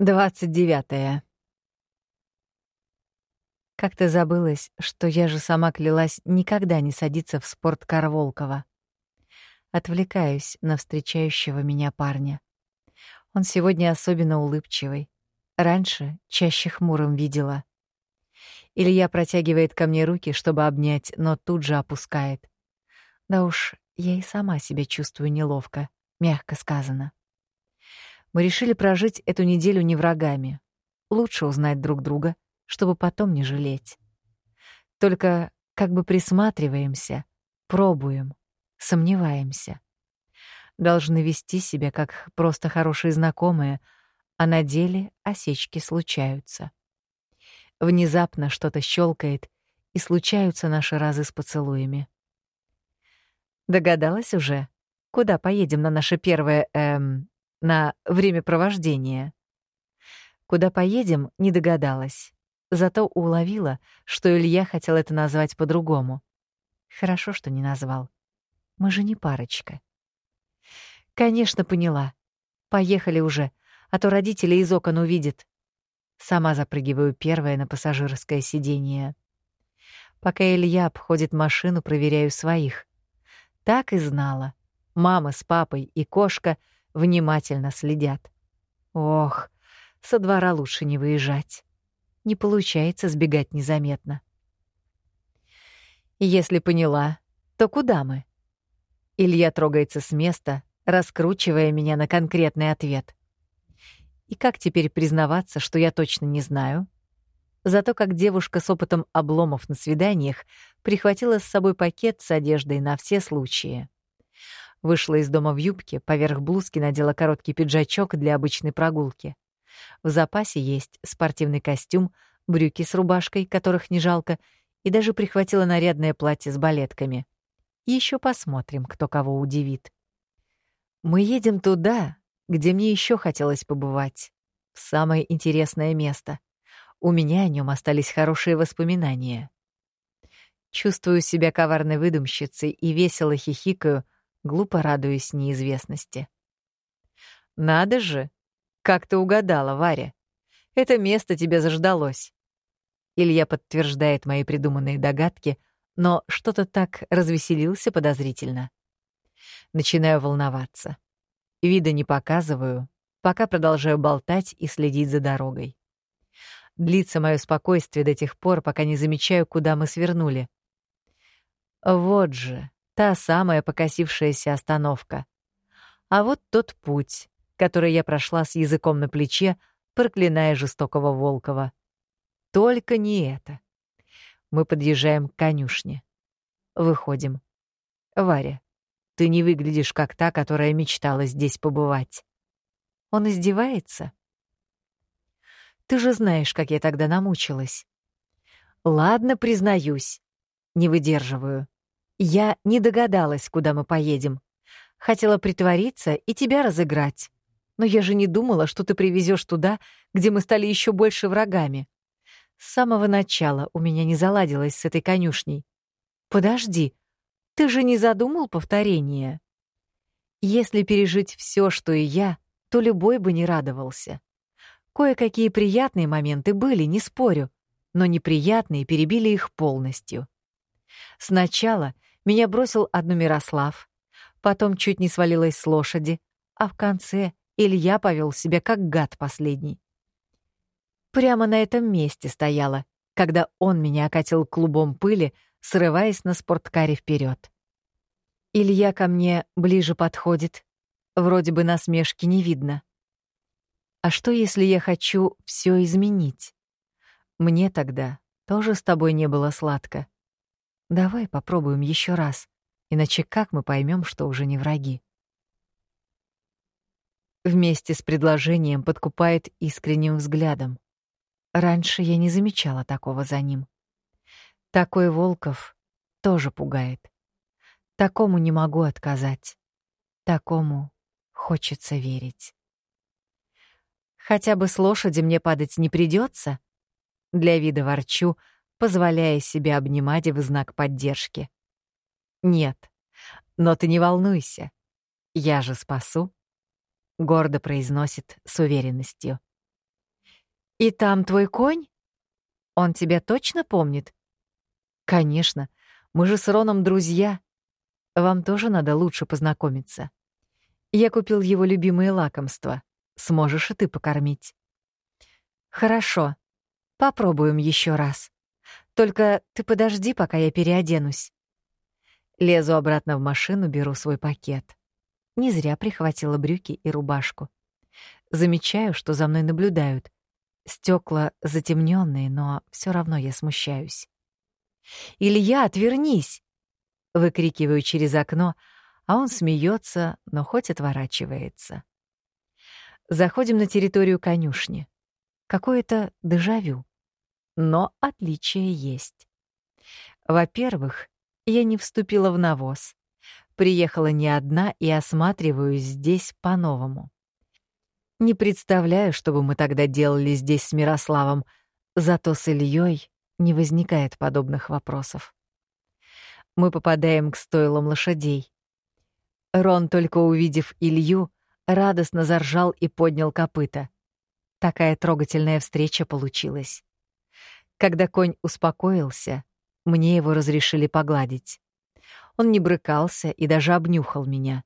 Двадцать девятое. Как-то забылось, что я же сама клялась никогда не садиться в спорткар Волкова. Отвлекаюсь на встречающего меня парня. Он сегодня особенно улыбчивый. Раньше чаще хмурым видела. Илья протягивает ко мне руки, чтобы обнять, но тут же опускает. Да уж, я и сама себя чувствую неловко, мягко сказано. Мы решили прожить эту неделю не врагами. Лучше узнать друг друга, чтобы потом не жалеть. Только как бы присматриваемся, пробуем, сомневаемся. Должны вести себя как просто хорошие знакомые, а на деле осечки случаются. Внезапно что-то щелкает, и случаются наши разы с поцелуями. Догадалась уже, куда поедем на наше первое, эм, на времяпровождение. Куда поедем, не догадалась. Зато уловила, что Илья хотел это назвать по-другому. Хорошо, что не назвал. Мы же не парочка. Конечно, поняла. Поехали уже, а то родители из окон увидят. Сама запрыгиваю первая на пассажирское сиденье. Пока Илья обходит машину, проверяю своих. Так и знала. Мама с папой и кошка — внимательно следят. Ох, со двора лучше не выезжать. Не получается сбегать незаметно. Если поняла, то куда мы? Илья трогается с места, раскручивая меня на конкретный ответ. И как теперь признаваться, что я точно не знаю? Зато как девушка с опытом обломов на свиданиях прихватила с собой пакет с одеждой на все случаи. Вышла из дома в юбке, поверх блузки надела короткий пиджачок для обычной прогулки. В запасе есть спортивный костюм, брюки с рубашкой, которых не жалко, и даже прихватила нарядное платье с балетками. Еще посмотрим, кто кого удивит. Мы едем туда, где мне еще хотелось побывать. В самое интересное место. У меня о нем остались хорошие воспоминания. Чувствую себя коварной выдумщицей и весело хихикаю, глупо радуясь неизвестности. «Надо же! Как ты угадала, Варя! Это место тебе заждалось!» Илья подтверждает мои придуманные догадки, но что-то так развеселился подозрительно. Начинаю волноваться. Вида не показываю, пока продолжаю болтать и следить за дорогой. Длится мое спокойствие до тех пор, пока не замечаю, куда мы свернули. Вот же, Та самая покосившаяся остановка. А вот тот путь, который я прошла с языком на плече, проклиная жестокого Волкова. Только не это. Мы подъезжаем к конюшне. Выходим. Варя, ты не выглядишь как та, которая мечтала здесь побывать. Он издевается? Ты же знаешь, как я тогда намучилась. Ладно, признаюсь. Не выдерживаю. Я не догадалась, куда мы поедем. Хотела притвориться и тебя разыграть. Но я же не думала, что ты привезешь туда, где мы стали еще больше врагами. С самого начала у меня не заладилось с этой конюшней. Подожди, ты же не задумал повторение? Если пережить все, что и я, то любой бы не радовался. Кое-какие приятные моменты были, не спорю, но неприятные перебили их полностью. Сначала меня бросил одну Мирослав, потом чуть не свалилась с лошади, а в конце Илья повел себя как гад последний. Прямо на этом месте стояла, когда он меня окатил клубом пыли, срываясь на спорткаре вперед. Илья ко мне ближе подходит. Вроде бы насмешки не видно. А что, если я хочу все изменить? Мне тогда тоже с тобой не было сладко. Давай попробуем еще раз, иначе как мы поймем, что уже не враги? Вместе с предложением подкупает искренним взглядом. Раньше я не замечала такого за ним. Такой Волков тоже пугает. Такому не могу отказать. Такому хочется верить. Хотя бы с лошади мне падать не придется. Для вида ворчу, позволяя себе обнимать в знак поддержки. «Нет, но ты не волнуйся. Я же спасу», — гордо произносит с уверенностью. «И там твой конь? Он тебя точно помнит?» «Конечно. Мы же с Роном друзья. Вам тоже надо лучше познакомиться. Я купил его любимые лакомства. Сможешь и ты покормить». «Хорошо. Попробуем еще раз. Только ты подожди, пока я переоденусь». Лезу обратно в машину, беру свой пакет. Не зря прихватила брюки и рубашку. Замечаю, что за мной наблюдают. Стекла затемненные, но все равно я смущаюсь. «Илья, отвернись!» Выкрикиваю через окно, а он смеется, но хоть отворачивается. Заходим на территорию конюшни. Какое-то дежавю. Но отличие есть. Во-первых, я не вступила в навоз. Приехала не одна и осматриваюсь здесь по-новому. Не представляю, что бы мы тогда делали здесь с Мирославом, зато с Ильей не возникает подобных вопросов. Мы попадаем к стойлам лошадей. Рон, только увидев Илью, радостно заржал и поднял копыта. Такая трогательная встреча получилась. Когда конь успокоился, мне его разрешили погладить. Он не брыкался и даже обнюхал меня.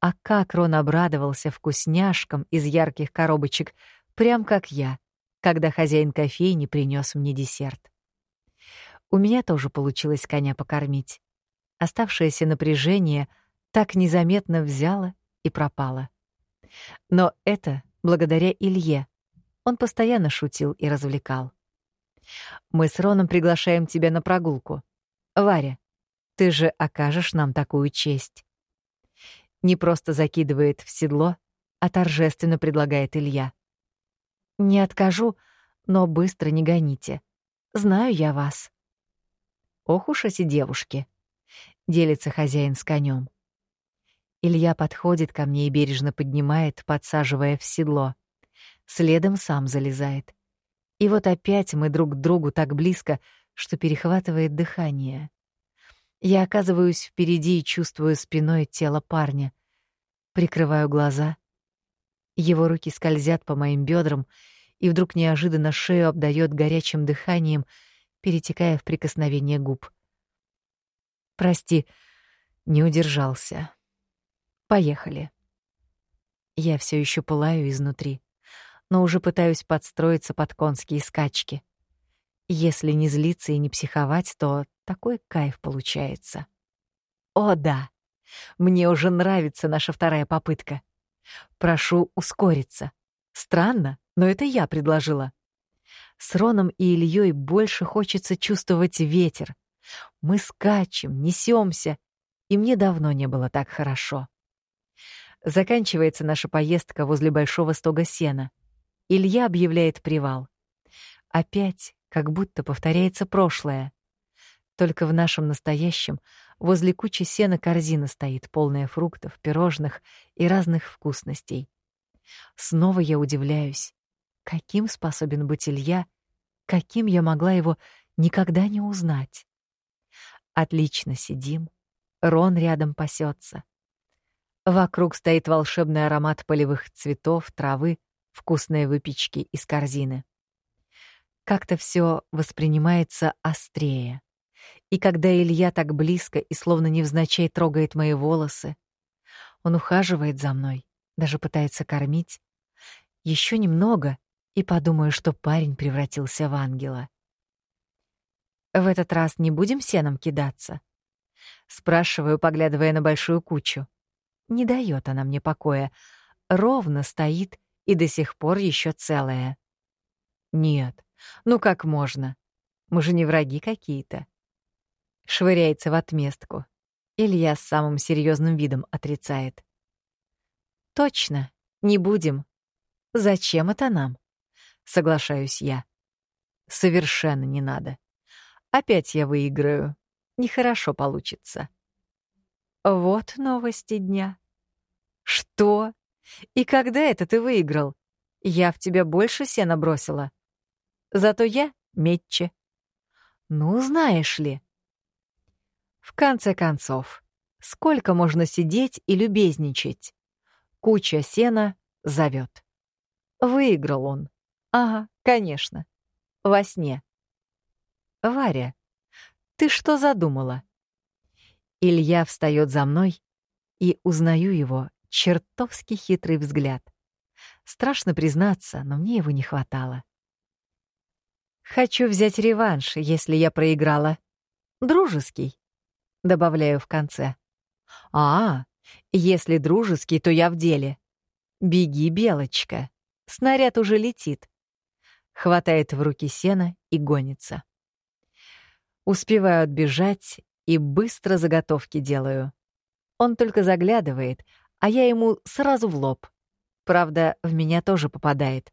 А как Рон обрадовался вкусняшкам из ярких коробочек, прям как я, когда хозяин кофейни принес мне десерт. У меня тоже получилось коня покормить. Оставшееся напряжение так незаметно взяло и пропало. Но это благодаря Илье. Он постоянно шутил и развлекал. Мы с Роном приглашаем тебя на прогулку. Варя, ты же окажешь нам такую честь. Не просто закидывает в седло, а торжественно предлагает Илья. Не откажу, но быстро не гоните. Знаю я вас. Ох уж эти девушки. Делится хозяин с конем. Илья подходит ко мне и бережно поднимает, подсаживая в седло. Следом сам залезает. И вот опять мы друг к другу так близко, что перехватывает дыхание. Я оказываюсь впереди и чувствую спиной тело парня. Прикрываю глаза. Его руки скользят по моим бедрам, и вдруг неожиданно шею обдает горячим дыханием, перетекая в прикосновение губ. Прости, не удержался. Поехали. Я все еще пылаю изнутри но уже пытаюсь подстроиться под конские скачки. Если не злиться и не психовать, то такой кайф получается. О, да! Мне уже нравится наша вторая попытка. Прошу ускориться. Странно, но это я предложила. С Роном и Ильей больше хочется чувствовать ветер. Мы скачем, несемся, и мне давно не было так хорошо. Заканчивается наша поездка возле большого стога сена — Илья объявляет привал. Опять как будто повторяется прошлое. Только в нашем настоящем возле кучи сена корзина стоит, полная фруктов, пирожных и разных вкусностей. Снова я удивляюсь, каким способен быть Илья, каким я могла его никогда не узнать. Отлично сидим, Рон рядом пасется. Вокруг стоит волшебный аромат полевых цветов, травы, вкусной выпечки из корзины. Как-то все воспринимается острее. И когда Илья так близко и словно невзначай трогает мои волосы, он ухаживает за мной, даже пытается кормить. Еще немного, и подумаю, что парень превратился в ангела. В этот раз не будем сеном кидаться? Спрашиваю, поглядывая на большую кучу. Не дает она мне покоя. Ровно стоит и до сих пор еще целая. Нет, ну как можно? Мы же не враги какие-то. Швыряется в отместку. Илья с самым серьезным видом отрицает. Точно, не будем. Зачем это нам? Соглашаюсь я. Совершенно не надо. Опять я выиграю. Нехорошо получится. Вот новости дня. Что? И когда это ты выиграл? Я в тебя больше сена бросила. Зато я метче. Ну, знаешь ли. В конце концов, сколько можно сидеть и любезничать? Куча сена зовет. Выиграл он. Ага, конечно. Во сне. Варя, ты что задумала? Илья встает за мной, и узнаю его чертовски хитрый взгляд. Страшно признаться, но мне его не хватало. Хочу взять реванш, если я проиграла. Дружеский, добавляю в конце. А, если дружеский, то я в деле. Беги, белочка. Снаряд уже летит. Хватает в руки сена и гонится. Успеваю отбежать и быстро заготовки делаю. Он только заглядывает, а я ему сразу в лоб. Правда, в меня тоже попадает.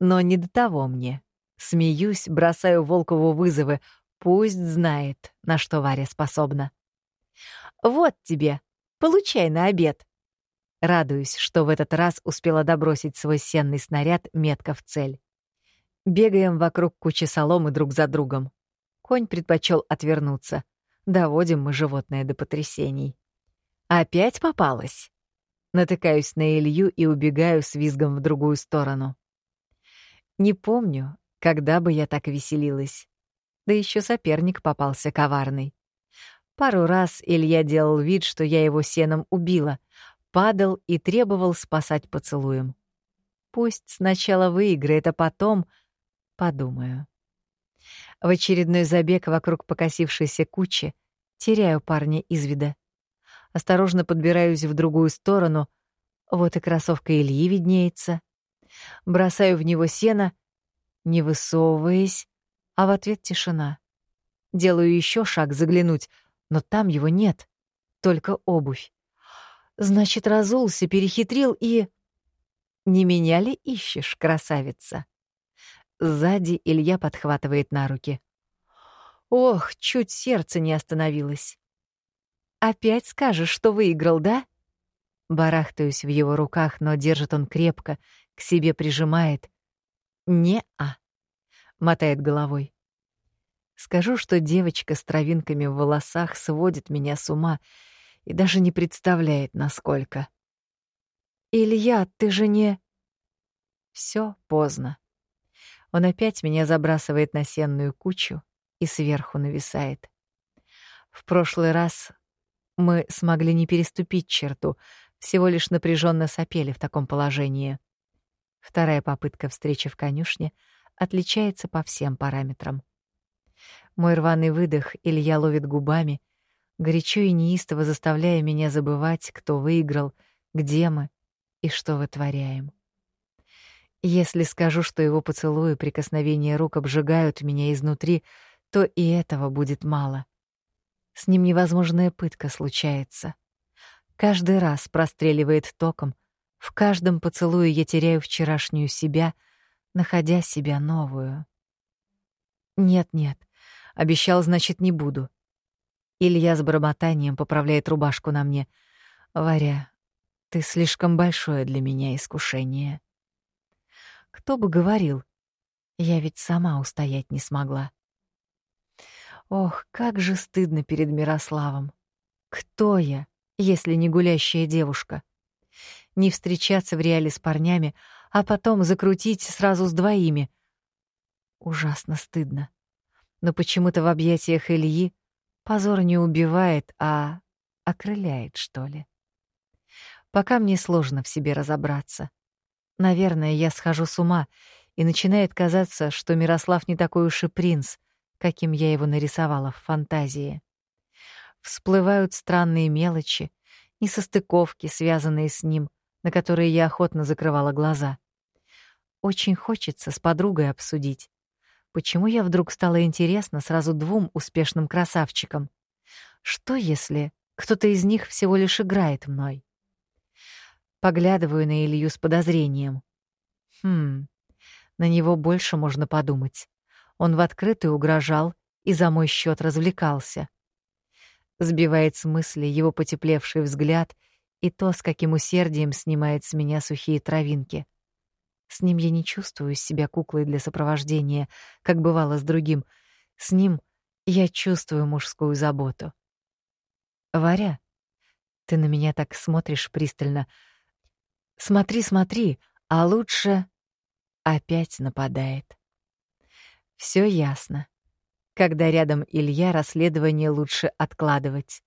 Но не до того мне. Смеюсь, бросаю Волкову вызовы. Пусть знает, на что Варя способна. «Вот тебе, получай на обед». Радуюсь, что в этот раз успела добросить свой сенный снаряд метко в цель. Бегаем вокруг кучи соломы друг за другом. Конь предпочел отвернуться. Доводим мы животное до потрясений. Опять попалась. Натыкаюсь на Илью и убегаю с визгом в другую сторону. Не помню, когда бы я так веселилась. Да еще соперник попался коварный. Пару раз Илья делал вид, что я его сеном убила, падал и требовал спасать поцелуем. Пусть сначала выиграет, а потом подумаю. В очередной забег вокруг покосившейся кучи теряю парня из вида. Осторожно подбираюсь в другую сторону. Вот и кроссовка Ильи виднеется. Бросаю в него сено, не высовываясь, а в ответ тишина. Делаю еще шаг заглянуть, но там его нет, только обувь. Значит, разулся, перехитрил и... Не меня ли ищешь, красавица? Сзади Илья подхватывает на руки. Ох, чуть сердце не остановилось. «Опять скажешь, что выиграл, да?» Барахтаюсь в его руках, но держит он крепко, к себе прижимает. «Не-а», — мотает головой. Скажу, что девочка с травинками в волосах сводит меня с ума и даже не представляет, насколько. «Илья, ты же не...» Все поздно. Он опять меня забрасывает на сенную кучу и сверху нависает. В прошлый раз мы смогли не переступить черту, всего лишь напряженно сопели в таком положении. Вторая попытка встречи в конюшне отличается по всем параметрам. Мой рваный выдох Илья ловит губами, горячо и неистово заставляя меня забывать, кто выиграл, где мы и что вытворяем. Если скажу, что его поцелуи, прикосновения рук обжигают меня изнутри, то и этого будет мало. С ним невозможная пытка случается. Каждый раз простреливает током. В каждом поцелуе я теряю вчерашнюю себя, находя себя новую. Нет-нет, обещал, значит, не буду. Илья с бормотанием поправляет рубашку на мне. Варя, ты слишком большое для меня искушение. Кто бы говорил, я ведь сама устоять не смогла. Ох, как же стыдно перед Мирославом. Кто я, если не гулящая девушка? Не встречаться в реале с парнями, а потом закрутить сразу с двоими. Ужасно стыдно. Но почему-то в объятиях Ильи позор не убивает, а окрыляет, что ли. Пока мне сложно в себе разобраться. Наверное, я схожу с ума, и начинает казаться, что Мирослав не такой уж и принц, каким я его нарисовала в фантазии. Всплывают странные мелочи, несостыковки, связанные с ним, на которые я охотно закрывала глаза. Очень хочется с подругой обсудить, почему я вдруг стала интересна сразу двум успешным красавчикам. Что если кто-то из них всего лишь играет мной? Поглядываю на Илью с подозрением. Хм, на него больше можно подумать. Он в открытую угрожал и за мой счет развлекался. Сбивает с мысли его потеплевший взгляд и то, с каким усердием снимает с меня сухие травинки. С ним я не чувствую себя куклой для сопровождения, как бывало с другим. С ним я чувствую мужскую заботу. Варя, ты на меня так смотришь пристально. Смотри, смотри, а лучше Опять нападает. Все ясно. Когда рядом Илья, расследование лучше откладывать.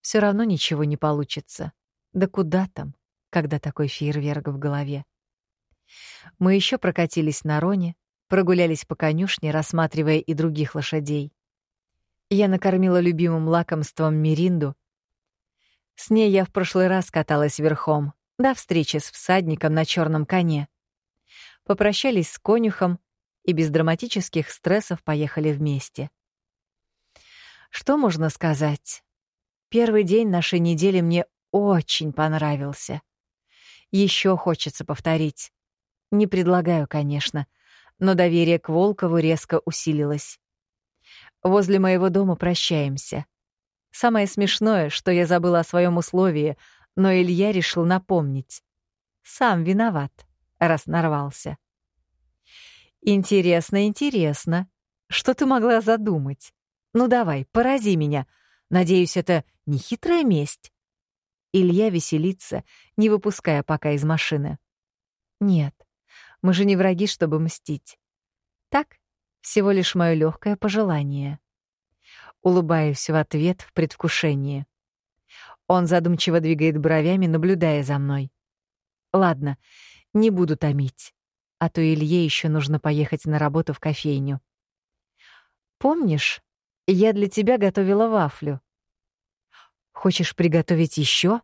Все равно ничего не получится. Да куда там, когда такой фейерверк в голове? Мы еще прокатились на Роне, прогулялись по конюшне, рассматривая и других лошадей. Я накормила любимым лакомством Миринду. С ней я в прошлый раз каталась верхом, до встречи с всадником на черном коне. Попрощались с конюхом и без драматических стрессов поехали вместе. Что можно сказать? Первый день нашей недели мне очень понравился. Еще хочется повторить. Не предлагаю, конечно, но доверие к Волкову резко усилилось. Возле моего дома прощаемся. Самое смешное, что я забыла о своем условии, но Илья решил напомнить. Сам виноват, раз нарвался. Интересно, интересно. Что ты могла задумать? Ну давай, порази меня. Надеюсь, это не хитрая месть. Илья веселится, не выпуская пока из машины. Нет, мы же не враги, чтобы мстить. Так, всего лишь мое легкое пожелание. Улыбаюсь в ответ в предвкушении. Он задумчиво двигает бровями, наблюдая за мной. Ладно, не буду томить, а то Илье еще нужно поехать на работу в кофейню. Помнишь, я для тебя готовила вафлю. Хочешь приготовить еще?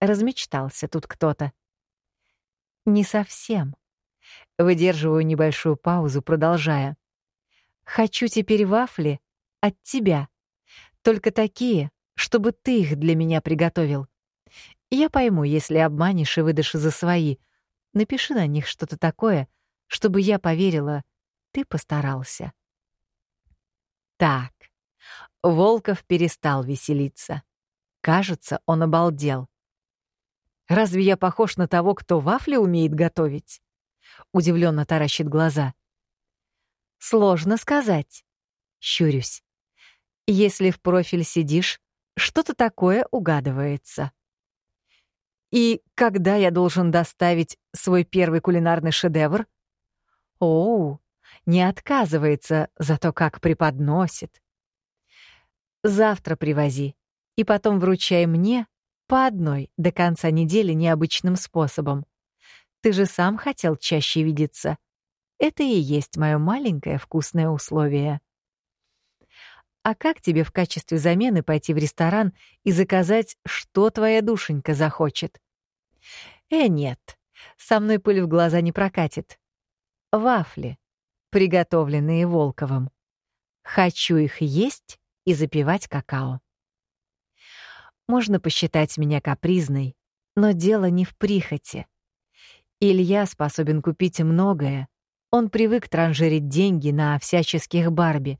Размечтался тут кто-то. Не совсем. Выдерживаю небольшую паузу, продолжая. Хочу теперь вафли от тебя. Только такие, чтобы ты их для меня приготовил. Я пойму, если обманешь и выдашь за свои. Напиши на них что-то такое, чтобы я поверила, ты постарался. Так. Волков перестал веселиться. Кажется, он обалдел. Разве я похож на того, кто вафли умеет готовить? Удивленно таращит глаза. Сложно сказать. Щурюсь. Если в профиль сидишь, что-то такое угадывается. И когда я должен доставить свой первый кулинарный шедевр? Оу, не отказывается, зато как преподносит. Завтра привози, и потом вручай мне по одной до конца недели необычным способом. Ты же сам хотел чаще видеться. Это и есть мое маленькое вкусное условие. А как тебе в качестве замены пойти в ресторан и заказать, что твоя душенька захочет? Э, нет, со мной пыль в глаза не прокатит. Вафли, приготовленные Волковым. Хочу их есть и запивать какао. Можно посчитать меня капризной, но дело не в прихоти. Илья способен купить многое, он привык транжирить деньги на всяческих Барби.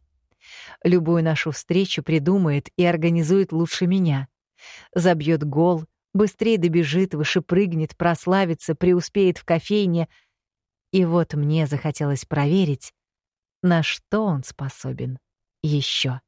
Любую нашу встречу придумает и организует лучше меня. Забьет гол, быстрее добежит, выше прыгнет, прославится, преуспеет в кофейне. И вот мне захотелось проверить, на что он способен еще.